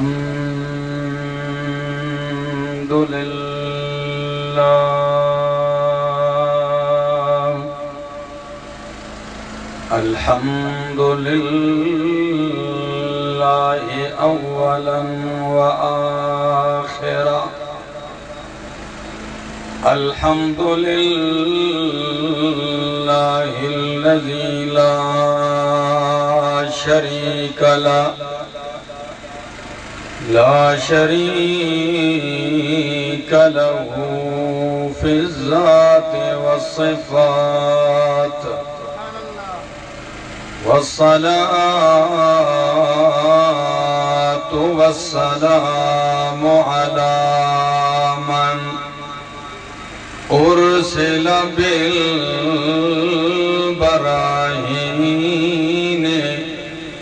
الحمد لله الحمد لله أولا وآخرا الحمد لله الذي لا شريك له لا شريك له في الذات والصفات والصلاة والسلام على من أرسل بالبراهين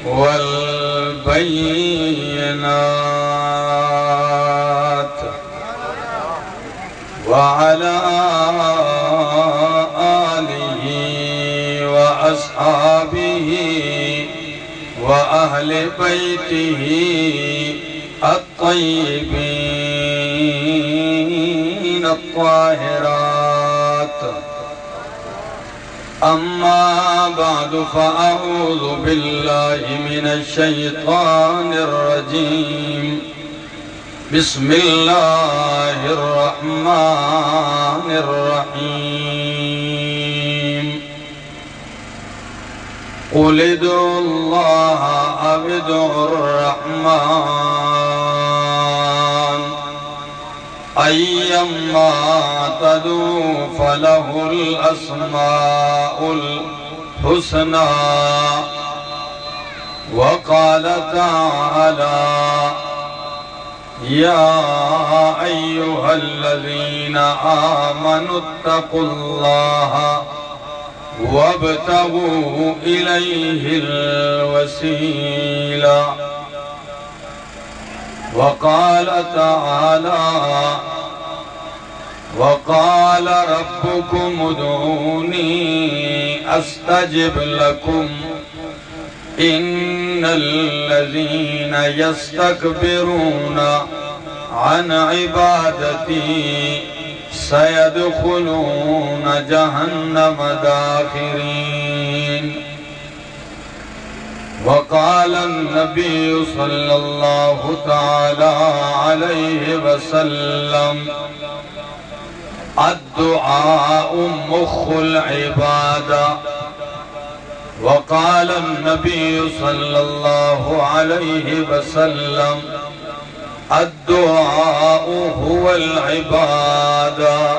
والبينات وعلى آله وأصحابه وأهل بيته الطيبين الطاهرات. أما بعد فأعوذ بالله من الشيطان الرجيم. بسم الله الرحمن الرحيم. قل ادعوا الله أو ادعوا الرحمن. أيما تدعوا فله الأسماء الحسنى. وقال تعالى يا أيها الذين آمنوا اتقوا الله وابتغوا إليه الوسيلة. وقال تعالى وقال ربكم ادعوني أستجب لكم إن الذين يستكبرون عن عبادتي سيدخلون جهنم داخرين وقال النبي صلى الله تعالى عليه وسلم الدعاء مخ العبادة وقال النبي صلى الله عليه وسلم، الدعاء هو العبادة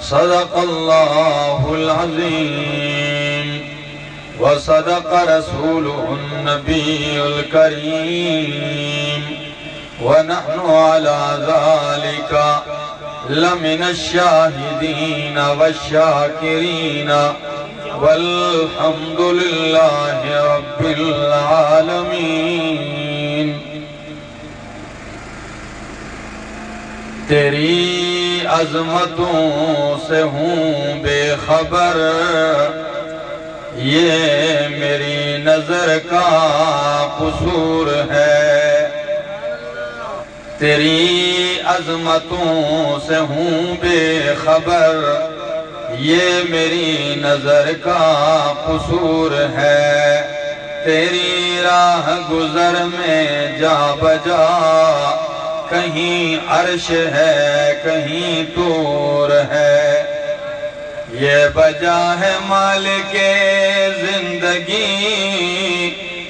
صدق الله العظيم. وصدق رسوله النبي الكريم. ونحن على ذلك لمن الشاهدين والشاكرين والشاكرين. والحمد لله رب العالمين تیری عظمتوں سے ہوں بے خبر۔ یہ میری نظر کا قصور ہے۔ تیری عظمتوں سے ہوں بے خبر۔ یہ میری نظر کا قصور ہے۔ تیری راہ گزر میں جا بجا، کہیں عرش ہے، کہیں تور ہے۔ یہ بجا ہے مالک زندگی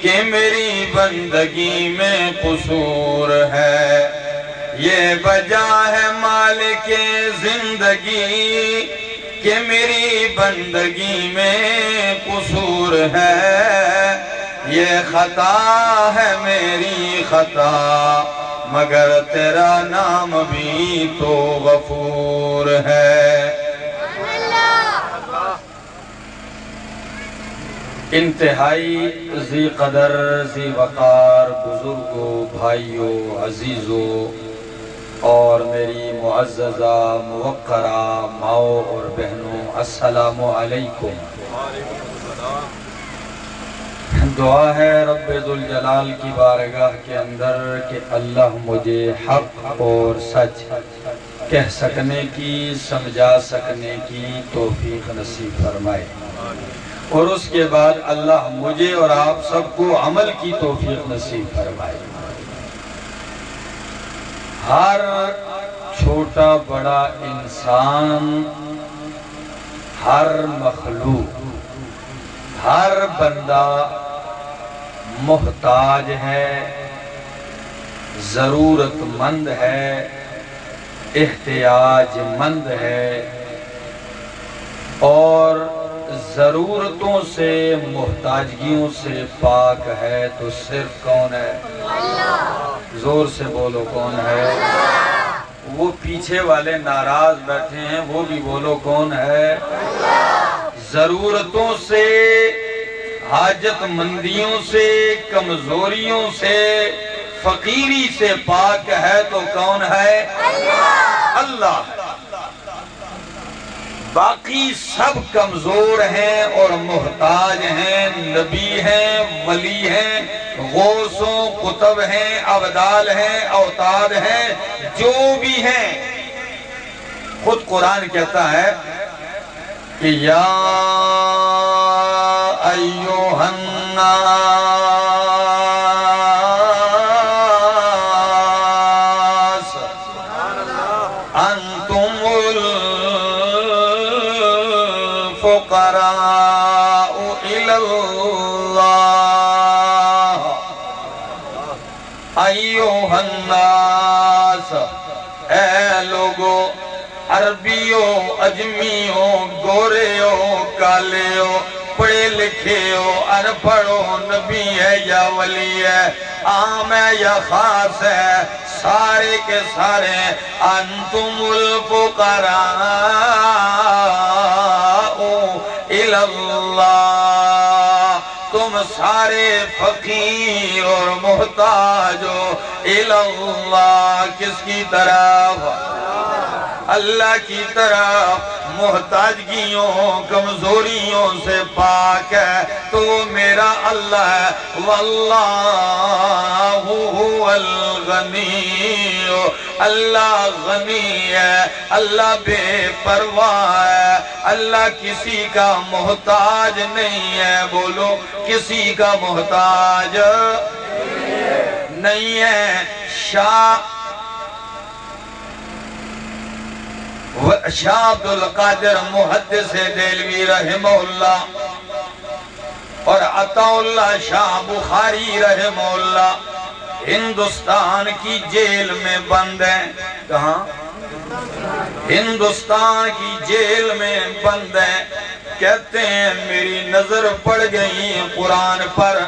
کہ میری بندگی میں قصور ہے۔ یہ وجہ ہے مالک زندگی کہ میری بندگی میں قصور ہے، یہ خطا ہے میری خطا، مگر تیرا نام بھی تو غفور ہے۔ انتہائی زی قدر، زی وقار بزرگوں بھائیوں عزیزوں اور میری معززہ، موقرہ ماؤں اور بہنوں، السلام علیکم۔ دعا ہے رب ذوالجلال کی بارگاہ کے اندر کہ اللہ مجھے حق اور سچ کہہ سکنے کی، سمجھا سکنے کی توفیق نصیب فرمائے۔ اور اس کے بعد اللہ مجھے اور آپ سب کو عمل کی توفیق نصیب فرمائے۔ ہر چھوٹا بڑا انسان، ہر مخلوق، ہر بندہ محتاج ہے ضرورت مند ہے احتیاج مند ہے، اور ضرورتوں سے محتاجگیوں سے پاک ہے تو صرف کون ہے؟ زور سے بولو کون ہے؟ وہ پیچھے والے ناراض بیٹھے ہیں وہ بھی بولو کون ہے؟ ضرورتوں سے حاجت مندیوں سے کمزوریوں سے فقیری سے پاک ہے تو کون ہے؟ اللہ۔ باقی سب کمزور ہیں اور محتاج ہیں، نبی ہیں، ولی ہیں، غوثوں، قطب ہیں عبدال ہیں، اوتاد ہیں، جو بھی ہیں۔ خود قرآن کہتا ہے کہ یا ایوہ الناس عربیوں اجمیوں گوریوں کالیوں پڑھے لکھے ہو ان پڑھو نبی ہے یا ولی ہے عام ہے یا خاص ہے سارے کے سارے انتم الفقراء تم سارے فقیر اور محتاج ہو الاللہ کس کی طرف اللہ کی طرف محتاجگیوں، کمزوریوں سے پاک ہے، تو میرا اللہ ہے، واللہ الغنی، اللہ غنی ہے، اللہ بے پرواہ ہے، اللہ کسی کا محتاج نہیں ہے، بولو کسی کا محتاج نہیں ہے، شاہ شاہ عبدالقادر محدث دیلوی رحمہ اللہ اور عطا اللہ شاہ بخاری رحمہ اللہ ہندوستان کی جیل میں بند ہیں۔ کہاں؟ ہندوستان کی جیل میں بند ہیں۔ کہتے ہیں میری نظر پڑ گئی قرآن پر۔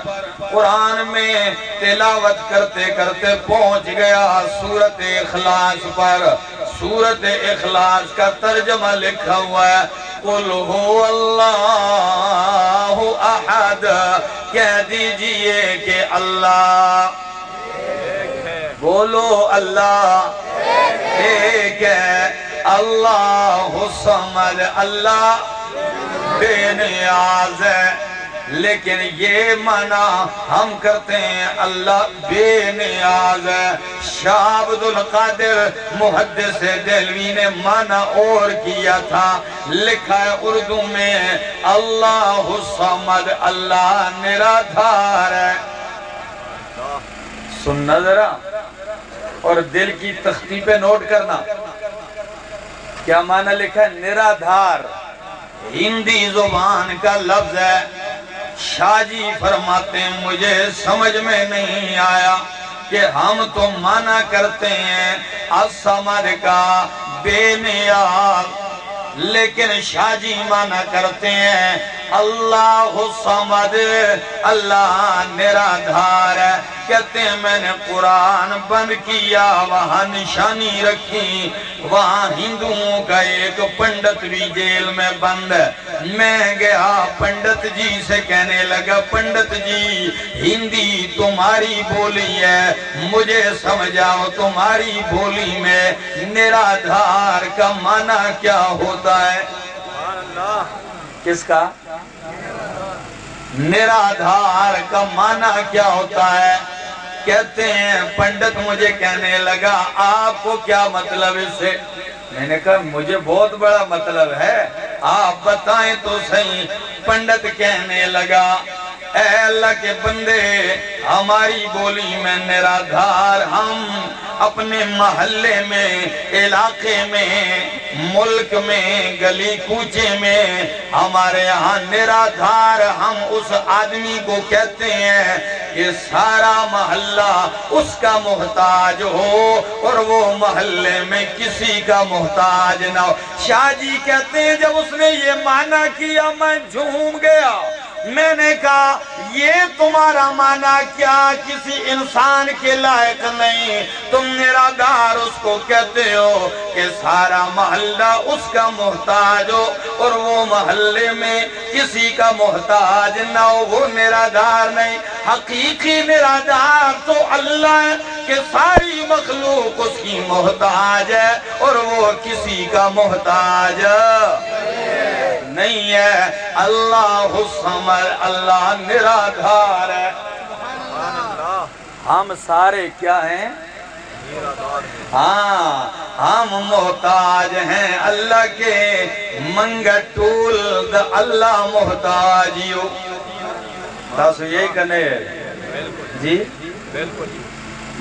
قرآن میں تلاوت کرتے کرتے پہنچ گیا سورت اخلاص پر۔ سورت اخلاص کا ترجمہ لکھا ہوا ہے۔ قل ہو اللہ احد۔ کہہ دیجیے کہ اللہ۔ بولو اللہ۔ ایک ہے۔ اللہ سمد اللہ۔ بے نیاز ہے۔ لیکن یہ معنی ہم کرتے ہیں۔ اللہ بے نیاز ہے۔ شاہ عبد القادر محدث دلوی نے معنی اور کیا تھا۔ لکھا ہے اردو میں۔ اللہ سمد اللہ نرادھار ہے۔ سننا ذرا اور دل کی تختی پہ نوٹ کرنا۔ کیا معنی لکھا ہے؟ نرادھار۔ ہندی زبان کا لفظ ہے۔ شاہ جی فرماتے ہیں، مجھے سمجھ میں نہیں آیا کہ ہم تو مانا کرتے ہیں، السمر کا بے نیاز لیکن شاہ جی مانا کرتے ہیں۔ اللہ سمد، اللہ میرا دھار ہے۔ کہتے ہیں میں نے قرآن بند کیا، وہاں نشانی رکھی۔ وہاں ہندوؤں کا ایک پنڈت بھی جیل میں بند ہے۔ میں گیا پنڈت جی سے کہنے لگا، پنڈت جی ہندی تمہاری بولی ہے۔ مجھے سمجھاؤ تمہاری بولی میں نرادھار کا معنی کیا ہوتا ہے کس کا نرادھار کا معنی کیا ہوتا ہے کہتے ہیں پنڈت مجھے کہنے لگا آپ کو کیا مطلب اس سے میں نے کہا، مجھے بہت بڑا مطلب ہے۔ آپ بتائیں تو صحیح۔ پنڈت کہنے لگا، اے اللہ کے بندے، ہماری بولی میں نرادھار ہم۔ اپنے محلے میں، علاقے میں، ملک میں، گلی کوچے میں، ہمارے یہاں نرادھار ہم۔ اس آدمی کو کہتے ہیں کہ سارا محلہ اس کا محتاج ہو اور وہ محلے میں کسی کا محتاج محتاج نہ ہو۔ شاہ جی کہتے ہیں، جب اس نے یہ معنی کیا، میں جھوم گیا۔ میں نے کہا، یہ تمہارا معنی کیا؟ کسی انسان کے لائق نہیں۔ تم میرا نرادار اس کو کہتے ہو کہ سارا محلہ اس کا محتاج ہو، اور وہ محلے میں کسی کا محتاج نہ ہو۔ وہ نرادار نہیں، حقیقی نرادار تو اللہ ہے۔ کہ ساری مخلوق اس کی محتاج ہے اور وہ کسی کا محتاج نہیں ہے۔ اللہ سمر اللہ نرادھار ہے۔ ہم سارے کیا ہیں؟ ہاں ہم محتاج ہیں۔ اللہ کے منگٹول دا اللہ محتاجیو۔ تاسو یہی کنے جی۔, جی۔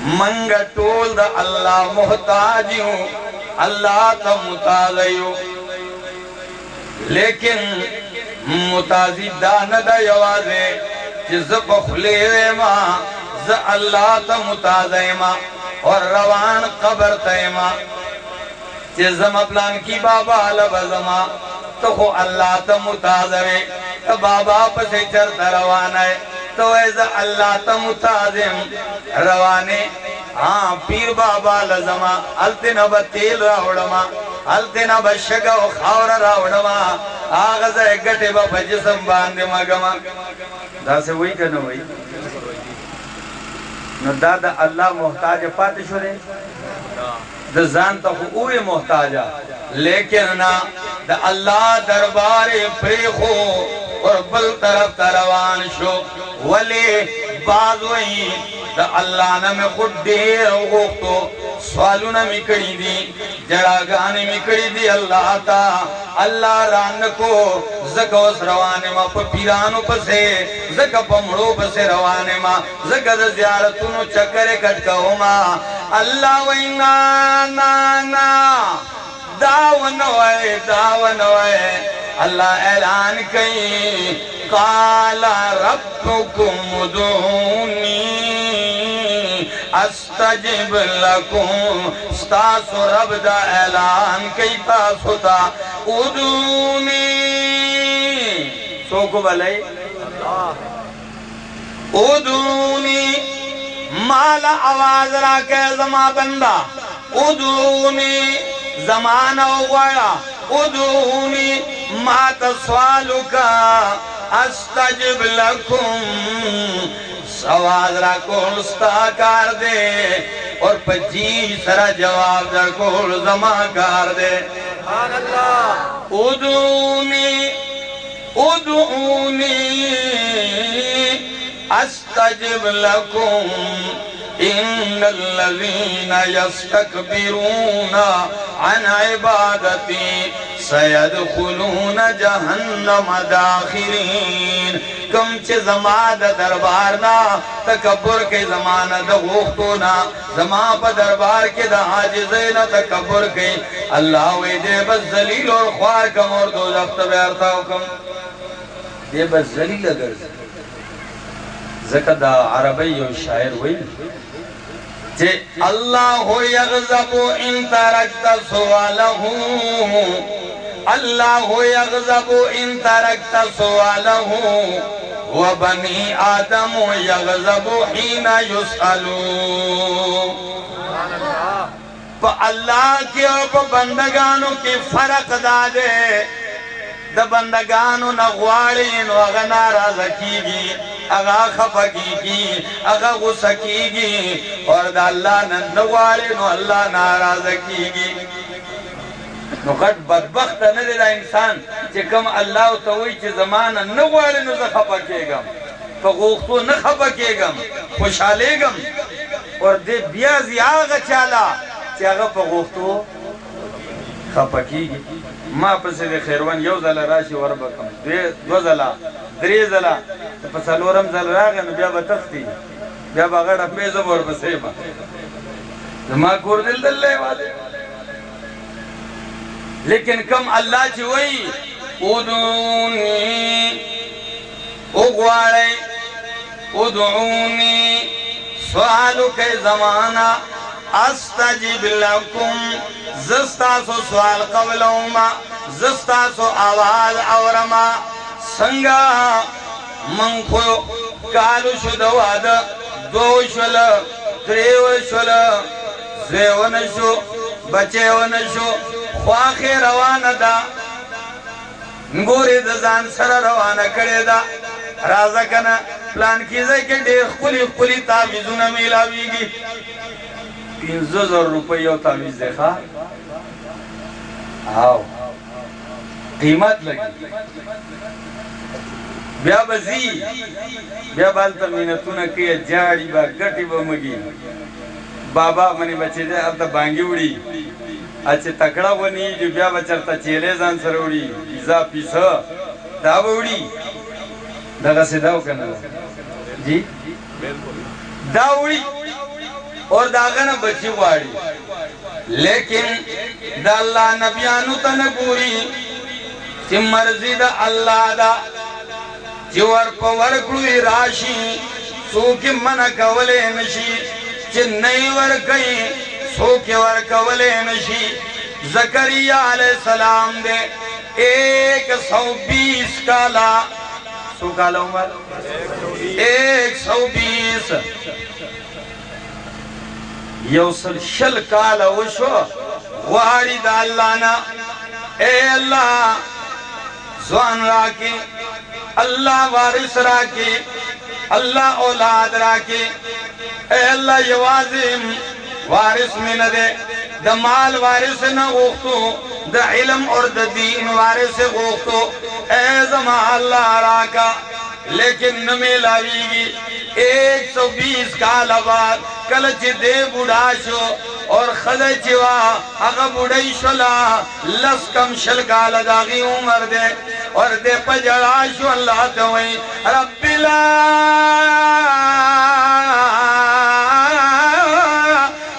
منگٹول دا اللہ محتاجیوں اللہ تا متازیوں لیکن متازی دان دا یوازے جز بخلے ماں ز اللہ تا متازے ماں اور روان قبر تیما جزم اپلان کی بابا لبزما تو خو اللہ تا متازے بابا پسے چرتا روان ہے۔ تو ایزا اللہ تا متازم روانے۔ ہاں پیر بابا لزما التے نبا تیل راوڑما۔ التے نبا شگا و خاور راوڑما۔ آغاز ہے گٹے با جسم باندے مگما۔ دا سے وہی کہنا وہی نو دا دا اللہ محتاج پاتے شورے دا زان تا اوے محتاجا لیکن نا دا اللہ دربار پریخو اور بل طرف تروان شو۔ ولی بعض وہی دا اللہ نے میں خود دیر غوختو سوالو نے مکڑی دی۔ جڑاگانے مکڑی دی اللہ تا۔ اللہ ران کو۔ زکا اس روانے ما پا پیرانو پسے۔ زکا پا مڑو پسے روانے ما۔ زکا دا زیارتونو چکرے کٹکاو ما۔ اللہ وی نا نا۔ نا داونوائے داونوائے اللہ اعلان کئی قال ربكم دوني استجب لكم ستاس رب دا اعلان کئی تاسو تا ادونی سوکو بلائی ادونی مالا آواز را کے زمان بندہ۔ ادونی زمانہ وغیرہ ادونی مات سوالو کا استجب لکم سواز را کول کار دے اور پجی سرا جواب در کول زمان کار دے۔ ادونی ادونی استجب لکم ان الذين يستكبرون عن عبادتي سيدخلون جهنم داخرين کم چه زمان دا دربار نا تکبر کے زمان دا غوختو نا زمان پا دربار کے دا حاجزے نا تکبر کے اللہ وی دے بس ذلیل اور خوار کم اور دو زفت بیارتا کم دے بس ذلیل اگر زکر. دا عربی و شاعر ہوئی چھے اللہ یغزب ان ترکت سوالہو اللہ یغزب ان ترکت سوالہو وبنی آدم یغزب حین یسألو پا اللہ کے اور پا بندگانوں کی فرق دا دے دا بندگانو نغواری نو اغا ناراض کیگی اغا خفا کیگی اغا غصہ کیگی اور دا اللہ نغواری نو اللہ ناراض کیگی نو غٹ بدبخت ندی دا انسان چه کم اللہ توی چه زمان نغواری نو زخفا کیگم پا غوختو نخفا کیگم خوشحالیگم اور دے بیازی آغا چالا چه اغا پا غوختو خفا کیگی ما پسې د خیروان یو ځل راشي ور بکم دو ځله، درې ځله. په څلورم ځل راغی نو بیا به تختی بیا به غړه پیزه ور پسې ما زما کور دل دلې والے. لیکن کم الله چې وای ودونی وګواړی ودعونی سوالو کئی زمانہ. استجب لکم زستاسو سوال قبلوما زستاسو آواز اورما سنگا من خو کالو شد واد. دو شل تریو شل. زیو نشو بچیو نشو خواخی روان دا. گوری دا زان سر روان کڑی دا. رازا کنا پلان کیزے کہ دیر خلی خلی تاویزو تابیزونا میلاویگی. پینزو زر روپی یو تاویز دیکھا آو. قیمت لگی. بیا بزی. بیا بالتا مینتونا کیا جاڑی با گٹی با مگی. بابا منی بچے دے اب تا بانگی اڑی اچھے تکڑا ونی جو بیا بچرتا چیلے زان سر اڑی پیزا پیسا. دا با اڑی دا غسی داو کنا جی دا اڑی اور داغنا بچی غواری لیکن دا اللہ نبیانو تا نگوری چی مرضی دا اللہ دا چی ورپا ورکلوی راشی، سوکی منع کولے نشی۔ چی نئی ورکی سوکی ورکولے نشی۔ زکریہ علیہ السلام دے ایک سو بیس کالا۔ سو کالا عمر؟ ایک سو بیس۔ یو سل شل کالا وشو غواری دا اللہ نا۔ اے اللہ، زوان را راکی، اللہ وارث را راکی، اللہ اولاد را راکی۔ اے اللہ یوازم وارث من دے۔ دا مال وارث نہ غوختو دا علم اور دا دین وارث غوختو اے زمان اللہ راکا، لیکن نمی لاویگی ایک سو بیس کال بعد کلچ دے بڑھا شو اور خدای چوا اگا بڑھائی شلا لس کم شل کال عمر دے اور دے پجڑا شو اللہ توئی رب لا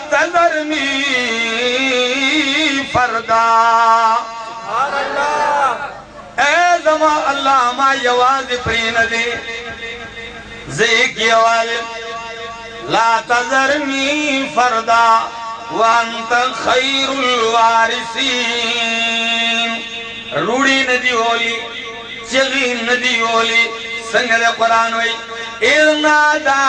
تذرنی فردا۔ اے زمان اللہ ما یواز پرین دے زیکی آواز لا تذرنی فردا وانت خیر الوارثین روڑی ندی ہولی، چغی ندی ہولی سنگ دے قرآن ہوئی۔ اذ نادا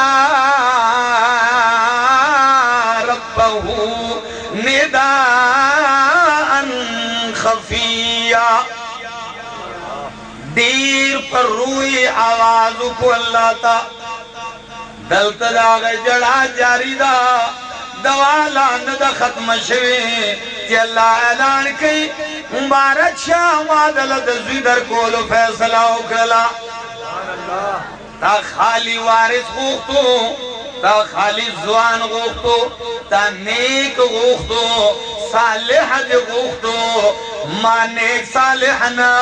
ربہو نداء خفیہ دیر پر روئی آوازو کو اللہ تا دلت دا غی جڑا جاری دا دوالا ندہ ختم شوی۔ تی اللہ اعلان کی مبارک شاہ مادل دزوی در کولو فیصلہ اکرلا تا خالی وارث غوختو تا خالی زوان غوختو، تا نیک غوختو، صالح دی غوختو. ما نیک صالح نا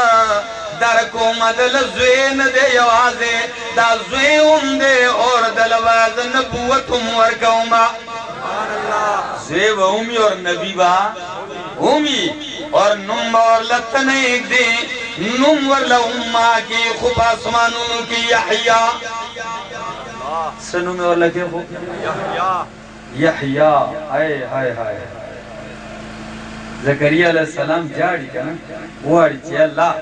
در کو مدل زوین دے یوازے دا زویم دے اور دلواز نبوتم ورکوما زوی و اومی اور نبی با اومی اور نم اور لتن ایک دے نم ورلا اما کی خوب آسمانوں کی یحیاء سنو میں اور لکے خوب یحییٰ آئے ہائے ہائے زکریہ علیہ السلام جاڑی کنا واری چی اللہ۔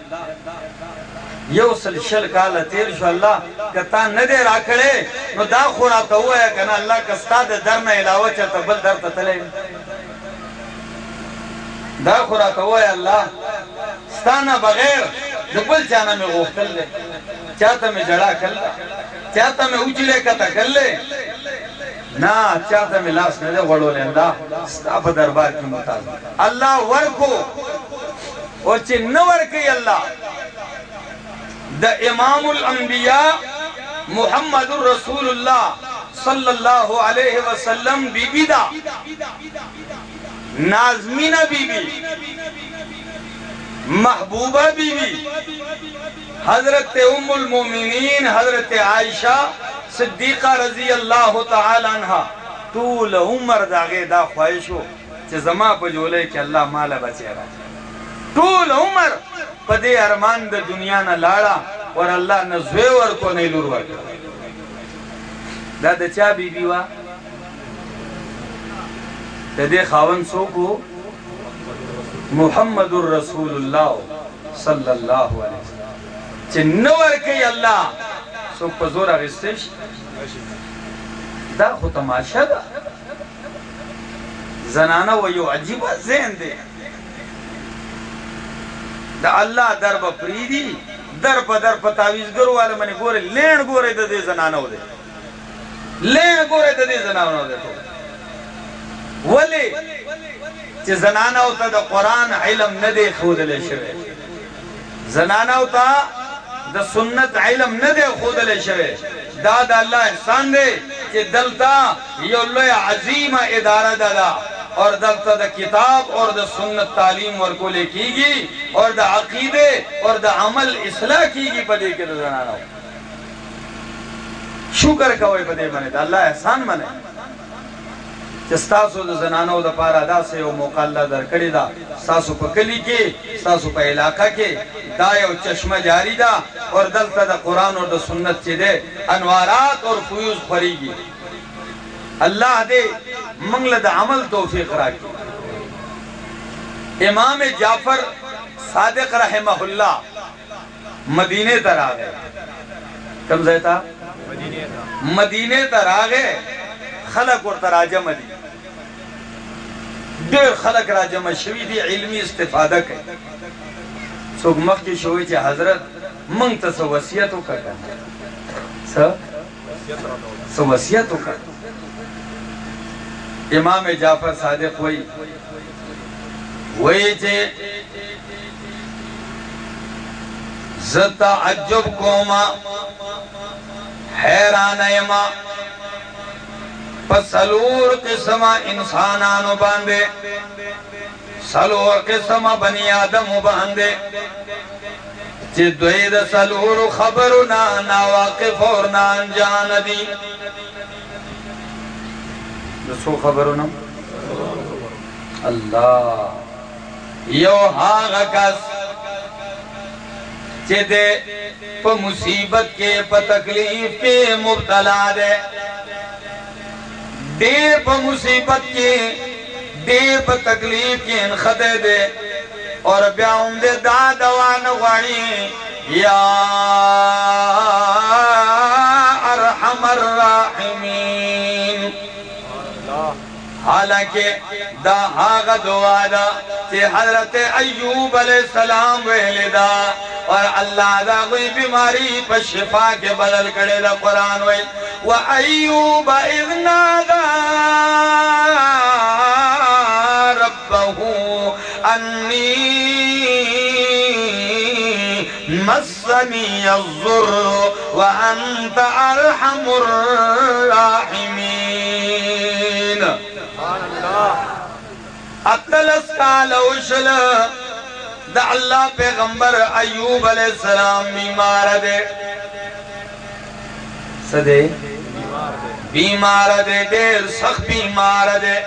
یو سلشل کالا تیر شو اللہ۔ کتا ندے راکڑے نو دا خورا تا ہوا ہے کنا اللہ کستا دے در میں علاوہ چاہتا بل در تا تلے۔ دا خورا تا ہوا ہے اللہ ستانا بغیر دو بل چانا میں غوختل لے چاہتا میں جڑا کل لے چاہتا میں اجلے کتا کل لے نا چاہتا میں لاس میں دے وڑو لے اللہ ستا پا دربار کی مطالب اللہ ورکو. اور چی نورکی اللہ دا امام الانبیاء محمد الرسول اللہ صلی اللہ علیہ وسلم بی بی دا نازمین بی بی محبوبہ بی بی حضرت ام المومنین، حضرت عائشہ صدیقہ رضی اللہ تعالی عنہ، طول عمر داغے دا خواہشو چھ زما پا جولے کہ اللہ مالا بچے رہا۔ طول عمر پا دے ارمان دا دنیا نا لارا اور اللہ نا زویور کو نہیں لور ورکا دا دا چا بی بیوا دا دے خاون سو کو محمد الرسول اللہ صلی اللہ علیہ وسلم۔ چھ نور کئی اللہ سو پا زور آگستش دا خو تماشا دا۔ زنانا و یو عجیبہ زین دے۔ دا اللہ در با پریدی، در پا در پا تاویز گرو والا منی گورے لین گورے دا دے زنانو دے۔ لین گورے دا دے زنانو دے تو۔ ولی چی زنانو تا دا قرآن علم ندے خود لے شوے. زنانو تا دا سنت علم ندے خود لے شوے. دا دا اللہ احسان دے کہ دلتا یو اللہ عظیم ادارہ دا دا اور دلتا دا کتاب اور دا سنت تعلیم ورکو لے کی گی اور دا عقیدے اور دا عمل اصلاح کی گی پدے کے دا زنانا شکر کوئی پدے منے، دا اللہ احسان منے. چستاسو دا زنانو دا پارا دا سے او موقع در کری دا ساسو پا کلی کے ساسو پا علاقہ کے دا یو چشمہ جاری دا اور دلتا دا قرآن اور دا سنت چے دے انوارات اور فیوز پھری گی اللہ دے منگل دا عمل توفیق راکی امام جعفر صادق رحمہ اللہ مدینے تر آگئے کم زیتا مدینے تر آگئے خلق اور تراجم دی دیر خلق راجم شوی دی، علمی استفادہ کئی سوک مخ کی شوی چی حضرت منگ تا سو وسیعتو کا کرنا سو سو وسیعتو کا امام جعفر صادق ہوئی وہی چے زتا عجب کوما حیران ایما پس سلور قسمہ انسانانو باندے، سلور قسمہ بنی آدمو باندے۔ چی دوید سلور خبرو نا نا واقف اور نا انجان دی۔ سو خبرو نا؟ اللہ۔ یو ہاں کس۔ چی دے پا مصیبت کے پا تکلیف کے مبتلا دے۔ دیر پا مصیبت کی دیر پا تکلیف کی انخطے دے۔ اور بیاؤں دے دوان غنی یا ارحم الراحمین۔ حالانکہ دا آغا دعا دا کہ حضرت ایوب علیہ السلام ویلے دا اور اللہ دا کوئی بیماری پر شفا کے بدل کرے دا قرآن ویل، و وَأَيُّوبَ إِذْ نَادَى رَبَّهُ أَنِّي مَسَّنِيَ الضُّرُّ وَأَنْتَ أَرْحَمُ الرَّاحِمِينَ اتلس کال اوشل دا اللہ پیغمبر ایوب علیہ السلام بیمار دے۔ سدے؟ بیمار دے دیر سخت بیمار دے۔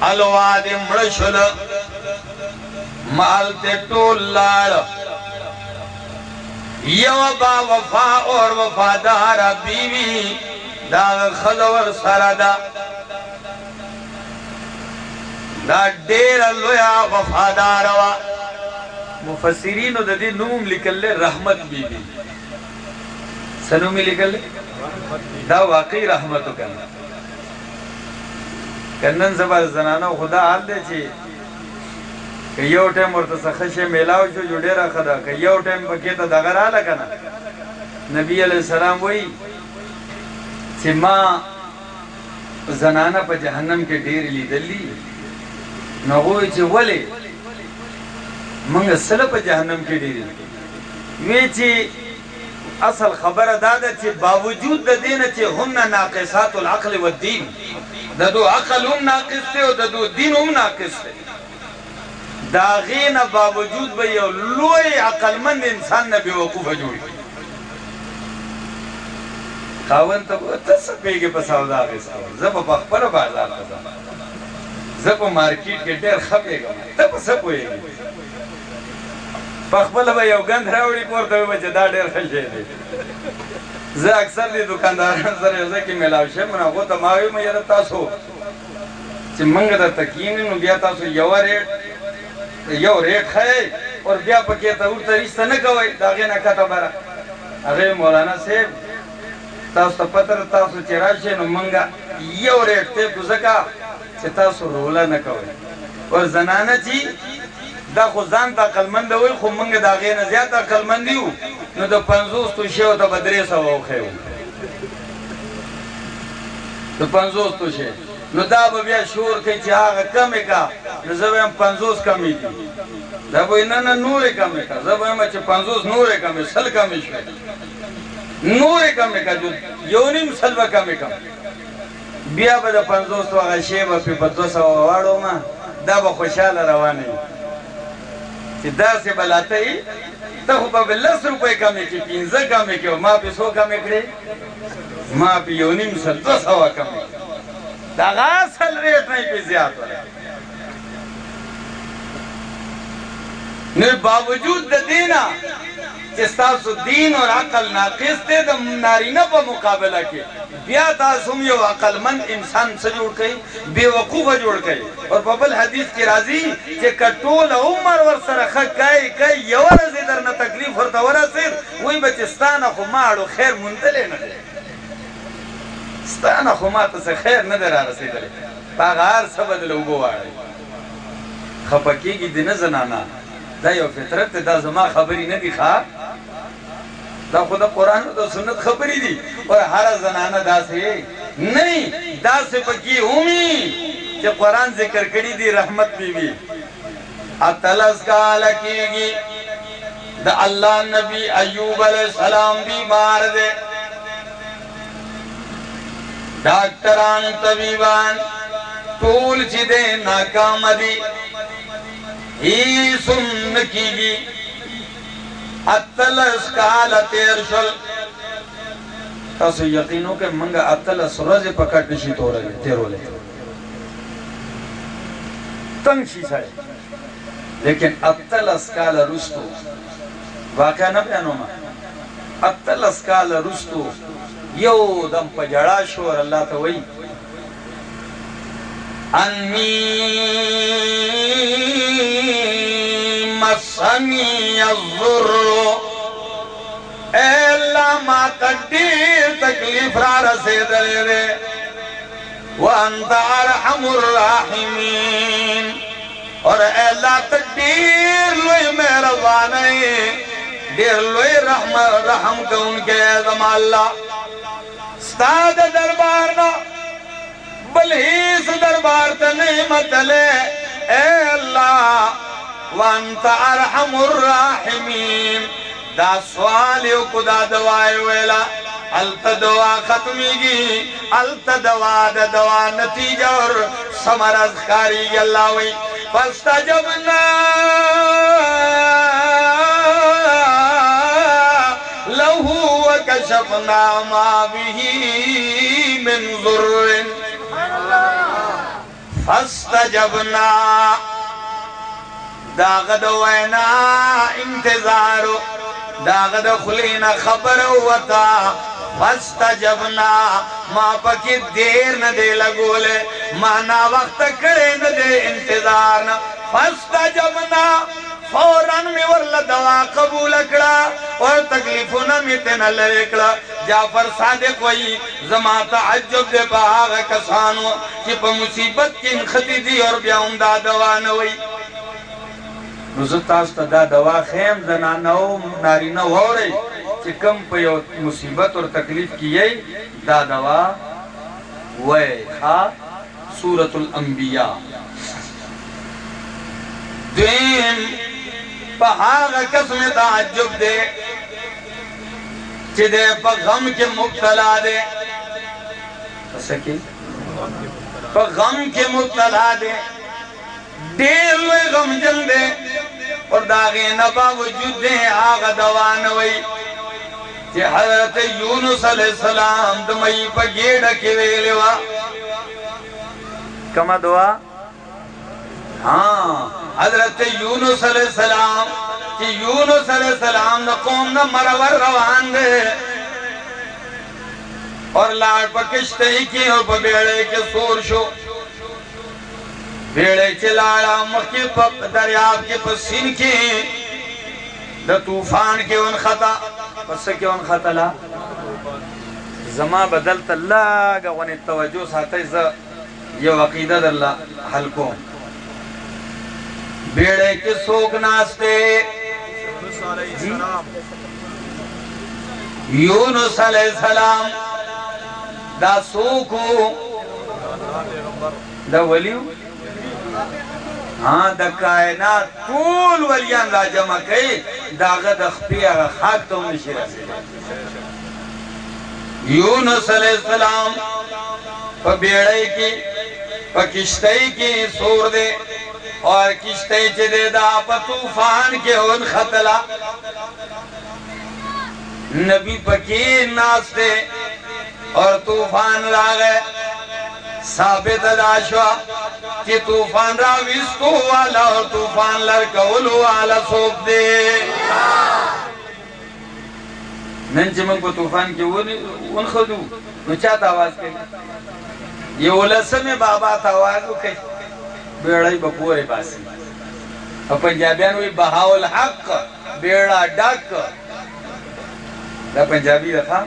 الواد مڑشل۔ مال تے ٹول لار یو با وفا اور وفادار بیوی۔ دا خلور سارا دا دا دیر اللویا وفادار وا مفسرینو دا دی نوم لکل لے رحمت بی بی سنومی لکل لے دا واقعی رحمتو کرنا کنن زبا زنانو خدا حال دے چی کہ یو ٹیم ورطا خش میلاو شو، جو ڈیرا خدا کہ یو ٹیم بکی تا دغر آلا کنا نبی علیہ السلام وہی چی ما زنانا پا جہنم کے ڈیر لی دلی نغوی چی ولی منگا سل پا جہنم کے ڈیر وی چی اصل خبر دادا چی باوجود دا دینا چی ہم ناقصات العقل والدین دا دو عقل ہم ناقص تے و دا دو دین ہم ناقص تے دا غین باوجود بھئی لوئی عقل مند انسان نبی وقوف جوڑی. خاون تا تس پیگی پساو دا غیس خاون زب پا خبر بازار پسا زب مارکیٹ کے دیر خبے گا تا پس پوئے گی پا خبر با یو گند راوڑی پورتا ہوئی بچے دا دیر خشے دی. زه اکثر دی دکانداران سره یو ځکه ملاو شم، نو هغه ته ما وی یاره تاسو چې منګ د تکین نو بیا تاسو یو ریټ یو ریټ خای اور بیا پکې ته ورته رښت نه کوي دا غنه کته بره. هغه مولانا صاحب، تاسو ته پتر تاسو چې راشي نو منګه یو ریټ ته ګزکا چې تاسو رولا نه کوي اور زنانه چې دا خو ځان ته عقلمند وي خو موږ د هغې نه زیات عقلمند یو، نو د پنځوس توشیو ته به درې سوه وښیو د پنځوس توشی نو دا به بیا شور کوي چې هغه کمې کا، نو زه به یم کمې دي. دا به نه نه، نورې کمې کا. زه به یم چې پنځوس نورې کمې، سل کمې شوې. نورې کمې کا یو نیم سل به کمې کم. بیا به د پنځوس هغه شی به پې په دوه سوه واړو ما دا به خوشحاله روانه وي. چې داسې بلاته ای ته خو به لس روپۍ کمې کړې، پنځه کمې کړې، ما پې څو کمې کړې؟ ما پې یو نیم سل، دوه سوه کمې دا هغه اصل ریټ نه پې زیات نو باوجود د دینا چې دین او عقل ناقص دی د نارینه په مقابله کې. بیا تاسو یو عقل مند انسان سره جوړ کړئ؟ بے وقوفه جوړ کړئ. او په حدیث کې راځي چې کټول عمر ور سره خکای کای یو ورځ درنه تکلیف ورته ورسید وای بچستانه خو ماړو خیر مونتلې نه دی. ستانه خو ماته څه خیر نه در رسیدلې هغه هر څه بدل وګواړي خپکیږي د نه زنانا دا یو فطرت دا زما خبري نه دی ښا؟ دا خود قرآن و دا سنت خبری دی اور ہر زنانہ دا سے نہیں دا سے پکی ہومی کہ قرآن ذکر کری دی رحمت بی بی اتلس کا لکی گی دا اللہ نبی ایوب علیہ السلام بھی مار دے ڈاکٹران طبیبان طول چی دے ناکام دی ہی سن کی گی اتلس کال تیر شل. تاسو یقینو کہ منگا اتلس رز پکٹ نشی تو رہے تیرو لے تنگ شی سائے لیکن اتلس کال رستو واقعہ نہ بیانو ما اتلس کال رستو یو دم پجڑا شو، اور اللہ تو وہی انی مسنی الظر اے اللہ ما تدیر تکلیف را رسید لے دے وانت ارحم الراحمین. اور اے اللہ تدیر لوئی مہربانی. دیر لوئی رحم رحم کے ان کے اعظم اللہ ستاد دربارنا بلہیس دربار تا نعمت لے. اے اللہ وانت ارحم الراحمین. دا سوالیو کدا دوائی ویلا. التا دوا ختمی گی التا دوا دا دوا نتیجہ اور سمرز خاری گی اللہ وی. فاستجبنا. لہو وکشفنا ما بھی من ذرن فاستجبنا. داغد وینا انتظارو داغد خلینا خبر وطا فستجبنا ما پکی دیر نہ دے لگولے ما نا وقت کرے نہ دے انتظار نہ فستجبنا فوراً میں ورل دوا قبول اکڑا اور تکلیفونا میں تینا لرکڑا جعفر صادق وئی زمان تعجب دے پا کسانو کہ پا مصیبت کی انخطی دی اور بیا امدہ دوا نوئی نزد تا دا دوا خیم زنانو نارینو ہو رہی کہ کم پہ مصیبت اور تکلیف کی یہی دا دوا وے خا سورة الانبیاء. دویم پا ہاگا قسم تعجب دے چی دے پا غم کے مبتلا دے پا غم کے مبتلا دے دیر لوے غم جن دے اور داغی نبا وجود دے، آغا دوانوئی کہ حضرت یونس علیہ السلام دمائی پا گیڑا کے ویلوا کما دعا؟ ہاں حضرت یونس علیہ السلام. کہ یونس علیہ السلام نا قوم نا مرور روان دے. اور لاڑ پا کشتے ہی کی اور پا بیڑے کے سور شو؟ بیڑے چلاڑا مکی پا دریاب کے پسین کی دا توفان کے ان خطا، پس کے ان خطا لا۔ زما بدلت اللہ گا ونی توجہ ساتے زا۔ یہ وقیدہ در اللہ حل کو۔ بیڑے کے سوک ناستے۔ جی۔ یونس علیہ السلام دا سوکو۔ دا ولیو۔ ہاں دا کائنات طول ولیان را جمع کئی، دا غد اخپی اگا خاک تو نشی رسی. یونس علیہ السلام پا بیڑے کی، پا کشتی کی سور دے، اور کشتی چے دے دا پا توفان کے ان خطلا. نبی پکین ناس دے اور توفان را گئے ثابت داشوا کہ توفان را وستو والا اور توفان لرکولو والا سوک دے. نن چمن کو توفان کی ان خودو نو چاہتا آواز کری یہ اولسم بابا تا آوازو کئی. بیڑای بپورے باسی. اور پنجابیان ہوئی بہاو الحق بیڑا ڈاک دا پنجابی رکھا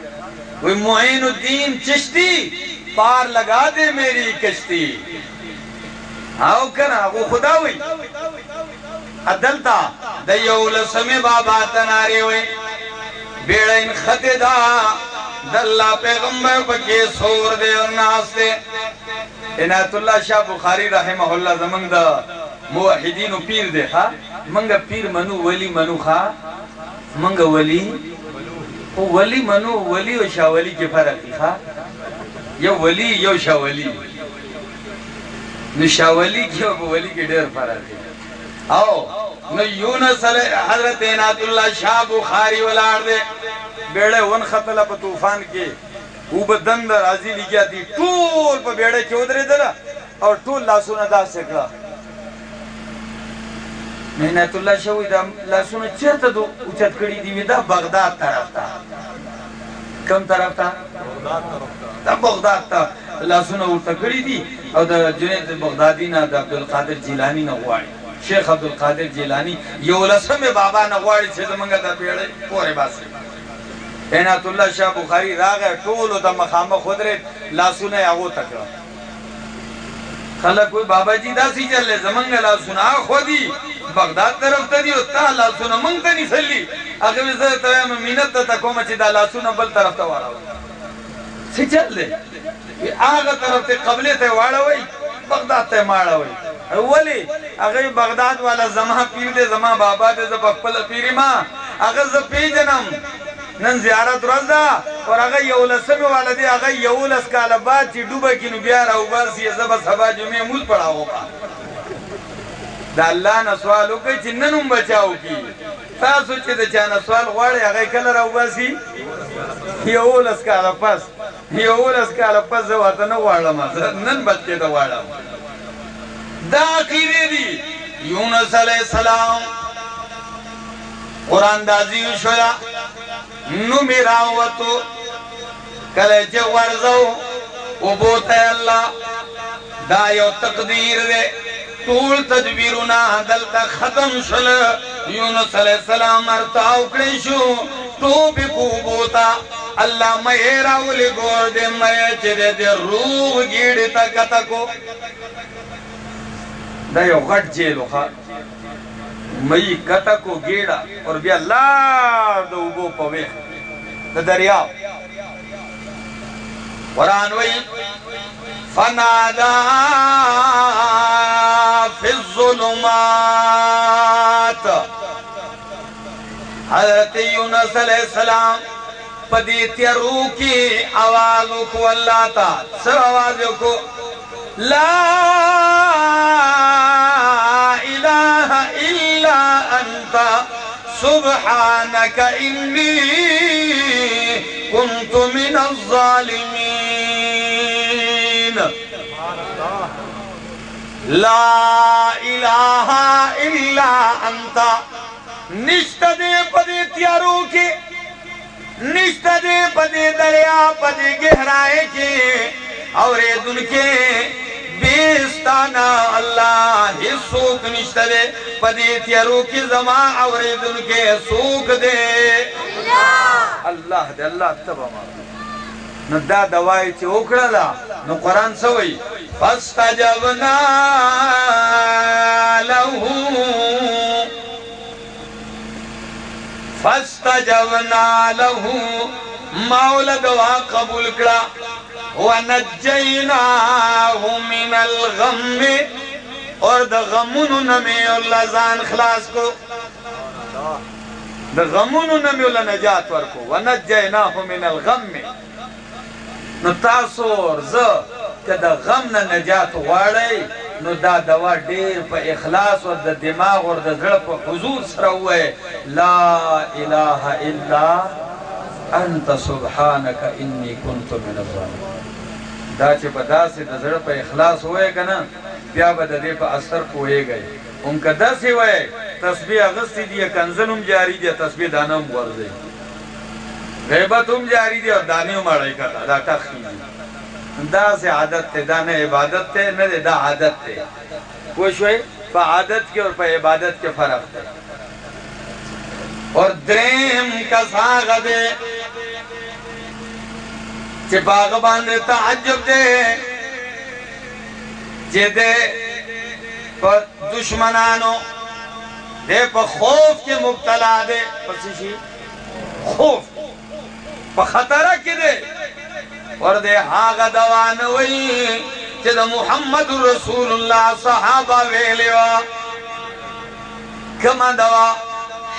وہی معین الدین چشتی پار لگا دے میری کشتی۔ ہاں کنا وہ خدا ہوئی۔ عدلتا دیو لسمی بابا تنارے ہوئے۔ بیڑا ان خط دا، دلہ پیغمبر بکی سور دے اور ناس دے۔ انایت اللہ شاہ بخاری رحمہ اللہ زمان دا موحدین و پیر دے، خواہ۔ منگا پیر منو، ولی منو، خواہ۔ منگا ولی ولی منو، ولی و شاہ ولی کے فرق خواہ یو ولی، یو شاہ ولی نو شاہ ولی کی و ولی کے دیر فرق ہے آو نو یونس حضرت انات اللہ شاہ بخاری والار دے بیڑے ون خطلہ پا توفان کے او با دند رازی لگیا دی. ٹول پا بیڑے کے ادرے دلا اور ٹول لاسونا دا سکلا محنت اللہ شاہوی دا لاسونا چرتا دو اچھت کڑی دیوی دا بغداد طرف تا کم طرف تا دا بغداد تا لاسونا ارتا کڑی دی اور دا جنید بغدادی نا دا عبدالقادر جیلانی نا غواری شیخ عبدالقادر جیلانی یہ لسم بابا نا غواری چھے زمانگا دا بیڑے پورے باسی اینات اللہ شاہ بخاری راغ ہے ٹولو دا مخامہ خود رہے لاسونا یاغو تکرا خلق کوئی بابا جی دا سی چلے زمانگا لاسونا خودی، بغداد طرف تا دیو تا لاسونا منگ تا نہیں سلی۔ اگر میں زر تویم مینت تا تکو مچی دا لاسونا بل طرف تا وارا ہوئی۔ سی چل لے آگا طرف تے قبلے تے وارا ہوئی، بغداد تے مارا ہوئی۔ ولی اگر بغداد والا زمان پیر دے زمان بابا دے، زبا پل پیری ماں۔ اگر زب پی جنم نن زیارت روز دا اور اگر یولسم والا دے اگر یولس کالا بعد چی ڈوبا کی نو بیارا اوباسی زبا سبا جمعہ موز پڑا ہوگا دا اللہ نا سوال ہو کئی چی ننم بچاو کی تاسو چی دا چانا سوال غوارے اگر کل رو باسی یولس کالا پس. یولس کالا پس زواتا نو وارا ما نن بچ کے دا وارا دا قیدے دی یونس علیہ السلام قرآن دازی شویا. نو میراوتو کله چې ورزو، او بوته الله دا یو تقدیر دی ټول تدبیرونه دلته ختم شل. یونس علیہ السلام ارتاو کړی شو. ټوبې کو بوتا. الله مې راولې ګور دې مې چې دې روح گیړې تا کتا کو. دا یو غټ جیلو ښا مئی کتا کو گیړه اور بیا لار دو وګو په دا د دریاب قرآن وی فنادا فی الظلمات. حضرت یونس علیہ السلام پدی تیرو کی آوازوں کو اللہ تا، سر آوازوں کو۔ لا الہ الا انت سبحانك انی كنت من الظالمين لا الہ الا انت نشت دے پدے تیارو کے نشت دے پدے دریا، پدے گہرائے کے۔ اور اے دن کے بیستانا اللہ ہی سوک نشت دے۔ پدے تیارو کی زمان اور اے دن کے سوک دے۔ اللہ دے، اللہ تبا مارا نو دا دوائی چی اکڑا دا، نو قرآن سوئی فاستجبنا لہو۔ فاستجبنا له. مولا دعا قبول کرا ونجیناه من الغم. اور دا غمونو نمی اللہ زان خلاص کو. دا غمونو نمی اللہ نجات ورکو. ونجیناه من الغم. نو تاسو ورزا که دا غم نا نجات واری نو دا دوا ډیر په اخلاص او د دماغ او د زړه په حضور سره وای لا اله الا انت سبحانك اني كنت من الظالمين دا چې په داسې د زړه په اخلاص وای کنه بیا به د دې په اثر پوهیږي اون که داسې وای تسبیح اغستی دی کنزنم جاری دی تسبیح دانم ورزی غیبت هم جاری دی اور دانی هم اڑائی کتا دا تخیی دا سے عادت تے دا نہ عبادت تے نہ دا عادت تے۔ کوئی شوئی پا عادت کے اور پا عبادت کے فرق تے۔ اور دریم کا ساغ دے۔ چی باغ باندے تعجب دے۔ چی دے پا دشمنانو۔ دے پا خوف کے مبتلا دے۔ پسی شی؟ خوف۔ پا خطرہ کی دے۔ اور دے ہاغ دوان وی چد محمد رسول اللہ صحابہ ویلیو کما دوا۔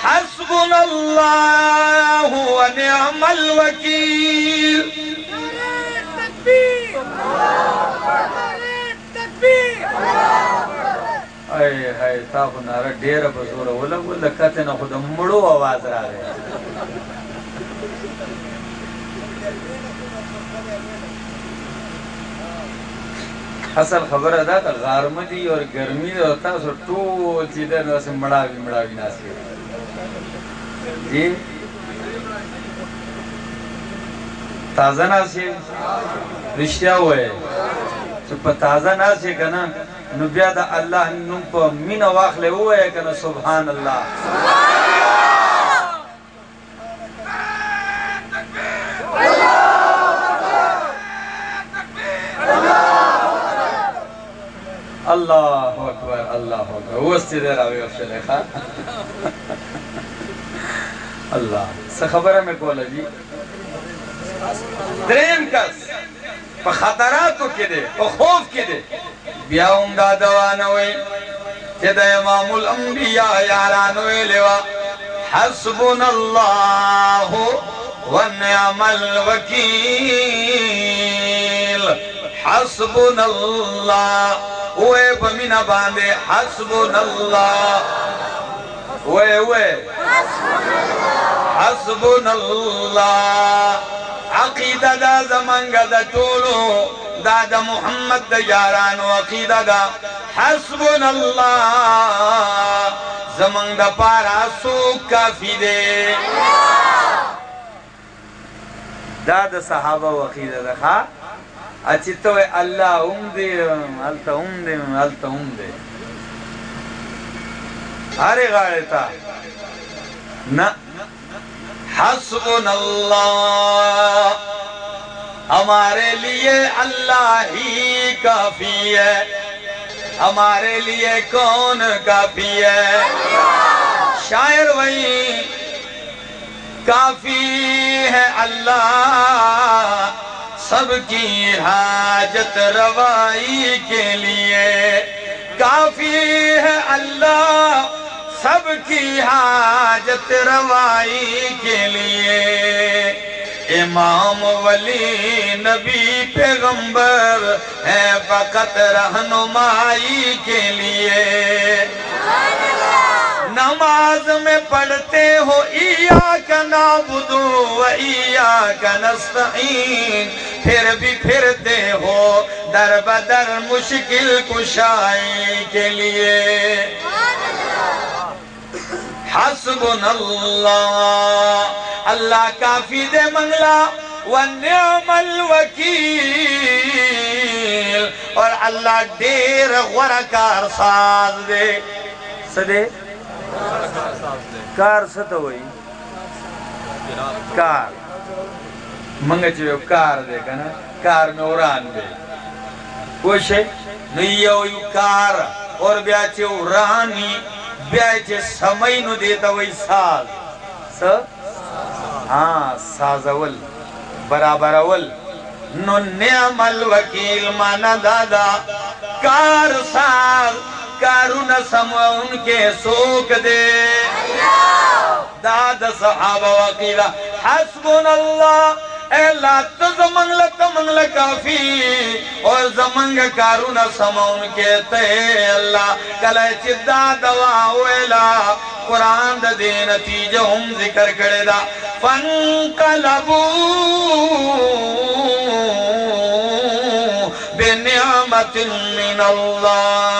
حسبن اللہ و نعم الوکیل۔ خدا مڑو آواز را رہے۔ راغی اصل خبر ادا تا غارم دی اور گرمی دی اور تاسو ټول چې ده نو سم مړاوي مړاوي ناسي جی؟ تازه ناسي رښتیا وای چې په تازه ناسي کنه نو بیا د الله نوم په مینا واخلې وای کنه سبحان الله. اللہ اکبر اللہ اکبر وہ اس دیر آوی افشل خواہ اللہ سے خبر ہے میں کولا جی درین کس پا خطراتو کی دے پا خوف کی دے بیا امدہ دوانوئی کہ دا امام الانبیاء یارانوئی لیوا حسبنا اللہ ونعم الوکیل حسبنا اللہ اوے بمینا باندے حسبنا اللہ اوے اوے حسبنا اللہ عقیدہ دا زمانگا دا طولو دا دا محمد دا یارانو عقیدہ دا حسبنا اللہ زمان دا پارا سوک کافی دے۔ دا د صحابه وقیده ده ښا اچې ته وای الله هم دې هلته اللہ ہمارے لیے اللہ ہی کافی ہے ہمارے لیے کون کافی ہے شاعر وہی کافی ہے اللہ سب کی حاجت روائی کے لیے کافی ہے اللہ سب کی حاجت روائی کے لیے امام ولی نبی پیغمبر ہے فقط رہنمائی کے لیے نماز میں پڑھتے ہو، ایاک نعبدو و ایاک نستعین پھر بھی پھرتے ہو، در بدر مشکل کشائی کے لیے۔ حسبنا اللہ اللہ کافی دے منگلا، ونعم الوکیل۔ اور اللہ دیر غرکار ساز دے۔ سدے؟ کار ستو ہوئی۔ کار۔ منگا چوئے کار دے کنا، کار میں اوران دے۔ کوشے نیو یو کار، اور بیا چے اورانی بیا چے سمئی نو دیتا وی ساز۔ س ہاں ساز اول برابر اول نو نعم الوکیل مانا دادا، کار ساز۔ کارون سمعون کے سوک دے۔ داد صحابہ وقیلہ حسبون اللہ، اے اللہ تو زمنگ لتا منگ کافی اور زمنگ کارون سمعون کے تے اللہ۔ کلے چدہ دوا ویلا، قرآن دا دے نتیجہ ہم ذکر کرے دا۔ فانقلبو۔ بنعمت من اللہ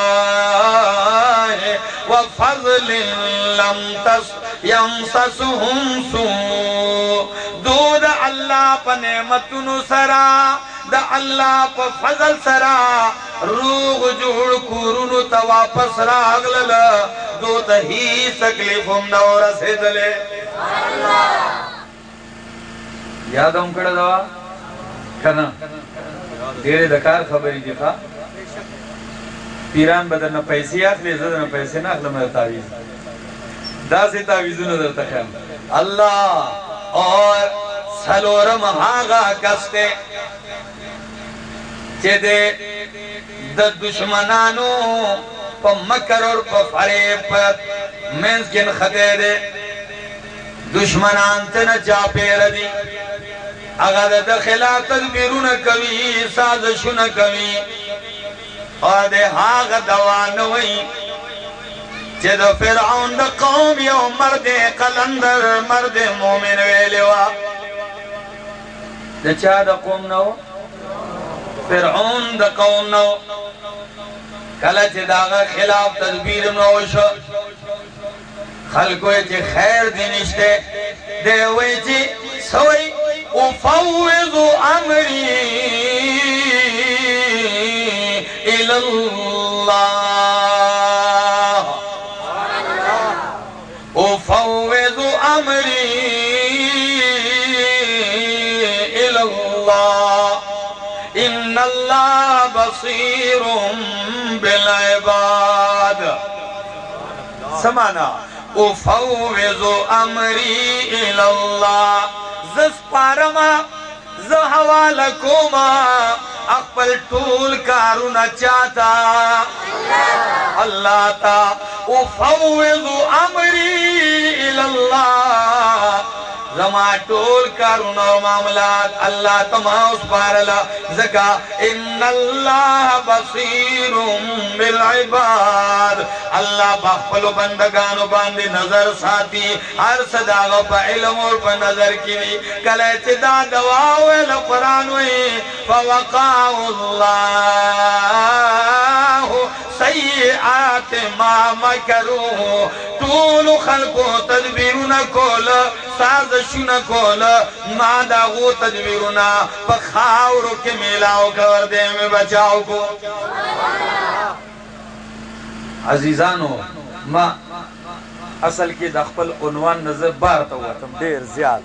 وفضل لم تس يمسسهم سوء. دو دا اللہ پا نعمتن سرا، دا اللہ پا فضل سرا. روغ جوڑ کورنو تا واپس راغلل. دو تا ہی تکلیفم نور سے دلے یاد ہم کڑا دوا؟ کنا دیرے دکار خبری جی دی خواہ پیران بدر نہ پیسی آخلی زدر نہ پیسی نہ اخلا میرے تعویز. دا سے تعویزو نظر تخیم. اللہ، اور سلورم آغا کستے. چے دے دا دشمنانو پا مکر اور پا فریب پا منز کن خطے دے. دشمنان تنا چاپے ردی. اگر دا خلاف تدبیرون کوي سازشون کوي او دے حاغ دوانوی چه دا فرعون دا قوم یو مرد قلندر، مرد مومن ویلوا دا چا دا قوم نو؟ فرعون دا قوم نو۔ کلا چه داغا خلاف تدبیر نو شو خلقوی چه خیر دینشتے دے وی چه سوئی افوض امری الاللہ. افوض امری الاللہ. ان اللہ بصیر بالعباد. سمانا افوض امری الاللہ، زس پارما، ز حوال کوما، اقبل طول کارونا چاہتا۔ اللہ تا، افوض امری الاللہ زما ٹول کارونا و معاملات، اللہ تمہا اس پارلا زکا، ان اللہ بصیر بالعباد۔ اللہ بخفل بندگانو باندی نظر ساتی، ہر صداغو پا علم اور پا نظر کی کل اعتدا دواوے لقرانوی فوقاو اللہ۔ سیئات ما مکرو. طول خلقو تدبیرون کول سازشون کول. ما داغو تدبیرنا. پا خاورو کے میلاو کور دے، میں بچاو کو. عزیزانو، ما اصل کې د خپل عنوان نظر بار ته وتم ډیر زیات.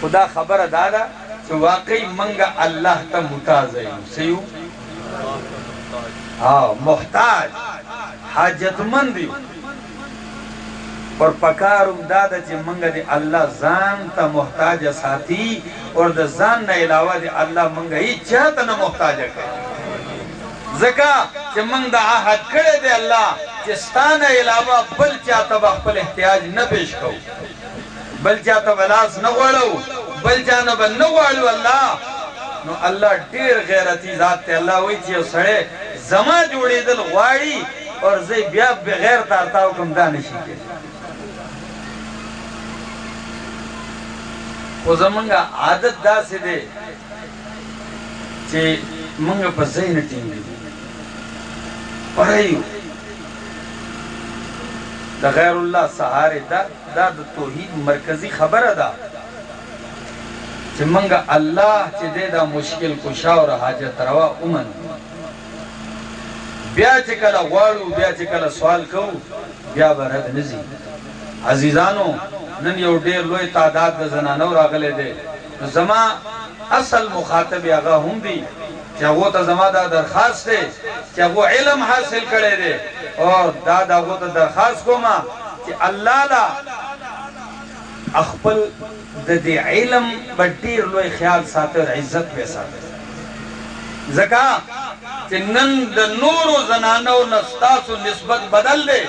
خدا خبره دادا چې واقعي منګه الله ته محتاج یو سيو ها محتاج حاجتمند یو اور پکارم دادا چې منګه دی الله ځان ته محتاج ساتي اور د ځان نه علاوه دی الله منګه هیڅ چاته نه محتاج کوي زکا چې منګ د عهد کړی دی الله چې ستانه علاوه بل چاته به خپل احتیاج نه پیش کوو بل چاته بلاس نه غواړو بل چانه به نه غواړو الله نو الله ډیر غیرتی ذات ته الله وایي چې سړی زما جوړېدل غواړي اور زه بیا بغیر تارتاو کوم دا نشي کېږي خو زمونږه عادت دا داسې دی چې مونږ په ځای نه ټینګېږو پړی د غیر الله سهاره دا دا د توحید مرکزی خبره ده۔ چې منګه الله چې دا مشکل کشا او حاجت روا اومن بیا چې کله غواړو بیا چې کله سوال کوو بیا برد نزي عزیزانو، نن یو ډیر لوی تعداد د زنانو راغلي دي. زما اصل مخاطب هغه هم دي چې هغه ته زما دا درخواست دی چې هغه علم حاصل کړي دي او دا دا هغه ته درخواست کوم چې الله لا اخپل د دې علم په ډیر لوی خیال ساتي او عزت به ساتي زکا چې نن د نورو زنانو نستاسو نسبت بدل دی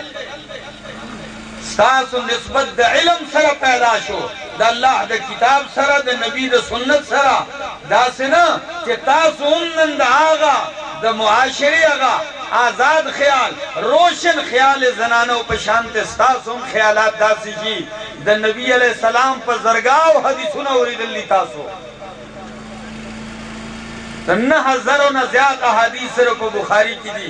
ستاسو نسبت د علم سره پیدا شو. د الله د کتاب سره د نبی د سنت سره دا سنا چې تاسو هم نن د آغا د معاشري آغا، آزاد خیال، روشن خیال زنانو په شانت ستاسو هم خیالات داسې کی جی. د نبی علیہ السلام په زرګاو حدیثونه اوریدلی تاسو. نہ هزارو نہ زیاد احادیث سره کو بخاری کی دی۔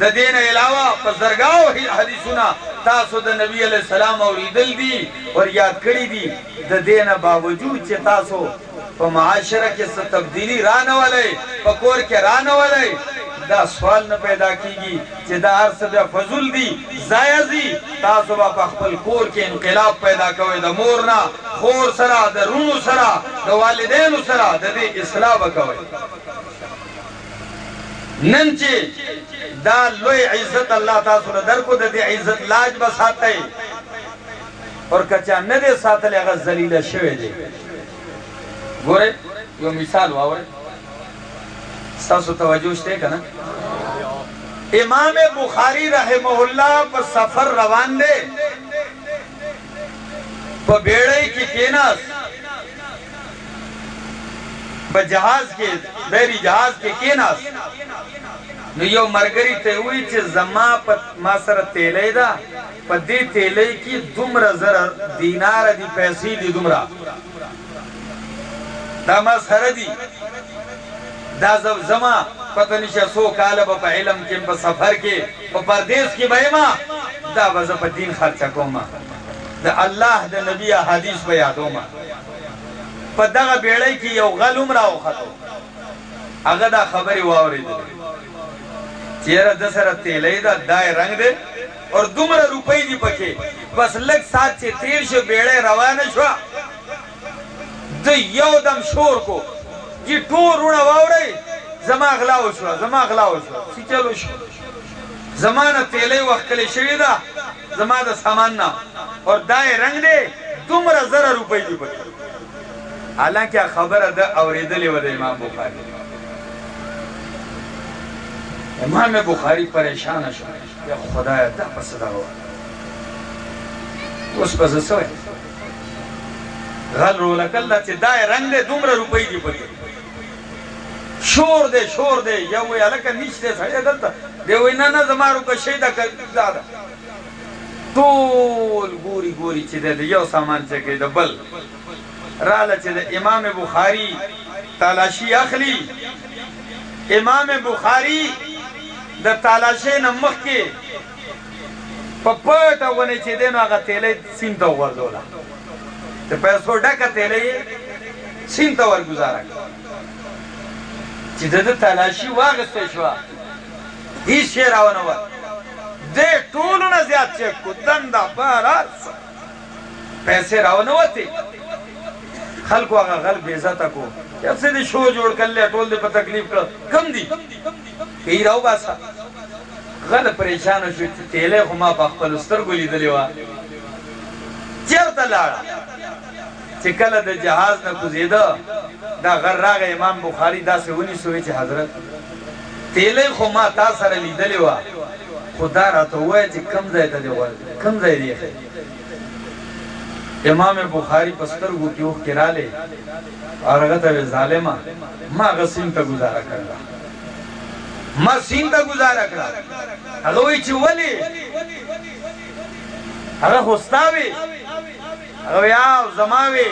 د دین علاوہ په زرګاو حدیثونه تاسو د نبی علیہ السلام اور اوریدل دی اور یاد کری دی۔ د دین باوجود چې تاسو په معاشره کې څه تبدیلی رانه ولای په کور کې رانه ولای دا سوال نه پیدا کیږي چې دا هر څه بیا فضول دي ضایع دي تاسو په خپل کور کې انقلاب پیدا کوئ، د مور نه، خور سره، د رونو سره، د والدینو سره، د دې اصلاح وکوئ نن چې دا لوی عزت الله تاسو له درکو، د دې عزت لاج به اور کچا نه دې ساتل هغه ذلیل شوی دی ګوره یو مثال واورئ. ستاسو توجه شته کنه؟ امام بخاری رحمه الله په سفر روان دي په بیړۍ کې کیناس په جهاز کې بری جهاز کې کیناس نو یو مرګری ته وی چې زما په، ما سره تیلې ده. په دې تیلې کې دومره زر دینار دي، پیسې دي دومره. دا ما سره دي. دا زما پتہ نشه سو کال په علم کې، په سفر کې، په پردیس کې بېما دا وز په دین خرچ کوم. دا الله، د نبی حدیث په یادوم. په دغه بیړۍ کې یو غلوم راو خطو هغه دا خبري واورېدل چیرې د سره تیلې دا دای رنگ دے اور دومره روپۍ دی پکې. بس لګ سات چې تیر شو، بیړۍ روانه شو د یو دم شور کو. جی ټول رونه واوري زما غلاو شو زما غلاو شو سی چلو شو؟ زمانه تیلې وخت کلی شوی دا زما د سامان نه. اور دای رنگ دے دومره زره روپۍ دی پکې. حالانکه خبره ده اوریدلې و د امام بخاری امام بخاری پریشان شو. یا خدای دا پس دا ہوا اوس پس سوی غل رو لکل دا دای رنگ دے دومره روپئی دی پکی شور دے شور دے یا وی علکا نیچ دے، سڑے دلتا۔ دے وی نا زمارو کا شیدہ کا دادا طول گوری گوری چی دے دے، یو سامان چکے دے، بل۔ رالا چی دے، امام بخاری، تالاشی اخلی امام بخاری د تالاشې نه مخکې په پټه ونه چې دین هغه تیلې سین ته ورځولا ته پیسو ډکه تیلې سین ته ورګزارا چې د تلاشي واغسته شو هیڅ شی راونه و دې ټولو نه زیات چې کو دنده بار پیسې راونه وته خلکو هغه غل بے عزت کو یا څه دې شو جوړ کړل ټول دې په تکلیف کړ کم دي؟ کی راو باسا غل پریشان شو چې تیلې خو ما په خپل سترګو لیدلې و چیرته لاړ چې کله د جهاز نه کوزیده، دا غر راغ امام بخاری دا سه ونی سوې چې حضرت تیلې خو ما تا سره لیدلې و خدا راته وای چې کم ځای ته دی وای کم ځای دی امام بخاری پستر گو کیو کرالے اور اگر تو ظالمہ ما غسین تا گزارا کرلا ما سین تا گزارا کرلا اگر وی چی ولی اگر خستاوی اگر یا زماوی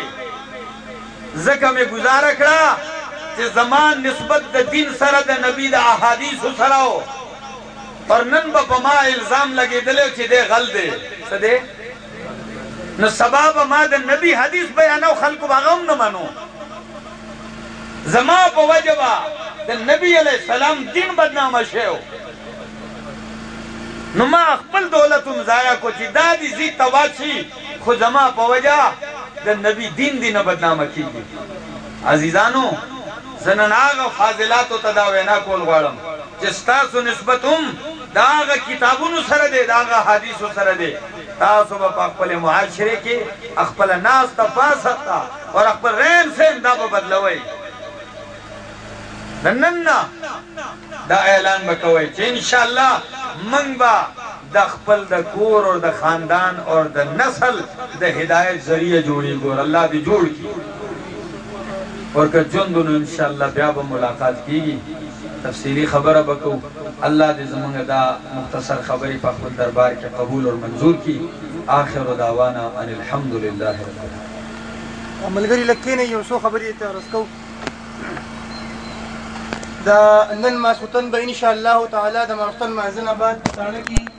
زکا میں گزارا کرلا چی زمان نسبت دا دین سر دا نبی دا احادیث سراو اور نن با بما الزام لگے دلے چی دے غل دے سدے نو سباب ما د نبی حدیث بیانو خلق باغم نو منو. زما په وجبا د نبی علیہ السلام دین بدنام شیو نو ما خپل دولتم ضایع کو چې دادی زی تواشی خو زما په وجا د نبی دین دی نه بدنامه کیږي. عزیزانو زنن آغا فاضلاتو تداوینا کول غواړم چې ستاسو نسبتم دا آغا کتابونو سره دی دا آغا حدیثو سره دی. تاسو با اخپل معاشرے کی اخپل ناس تا پاستا اور اخپل رین سین دا با بدلوئی نننا دا اعلان بکوئی چه انشاءاللہ منگ با دا اخپل دا کور اور دا خاندان اور دا نسل دا ہدایت ذریعہ جوڑی گور اللہ دی جوڑ کی اور کہ جندن انشاءاللہ بیا با ملاقات کی گی تفصیلی خبر بکو اللہ دے زمانگ دا مختصر خبری پا خود دربار کے قبول اور منظور کی آخر دعوانا ان الحمدللہ رب العالمین عملګری لکه نه یو څو خبرې ته رسکو دا نن ماسوتن به ان شاء الله تعالی د ماسوتن مازن آباد تاړه کی.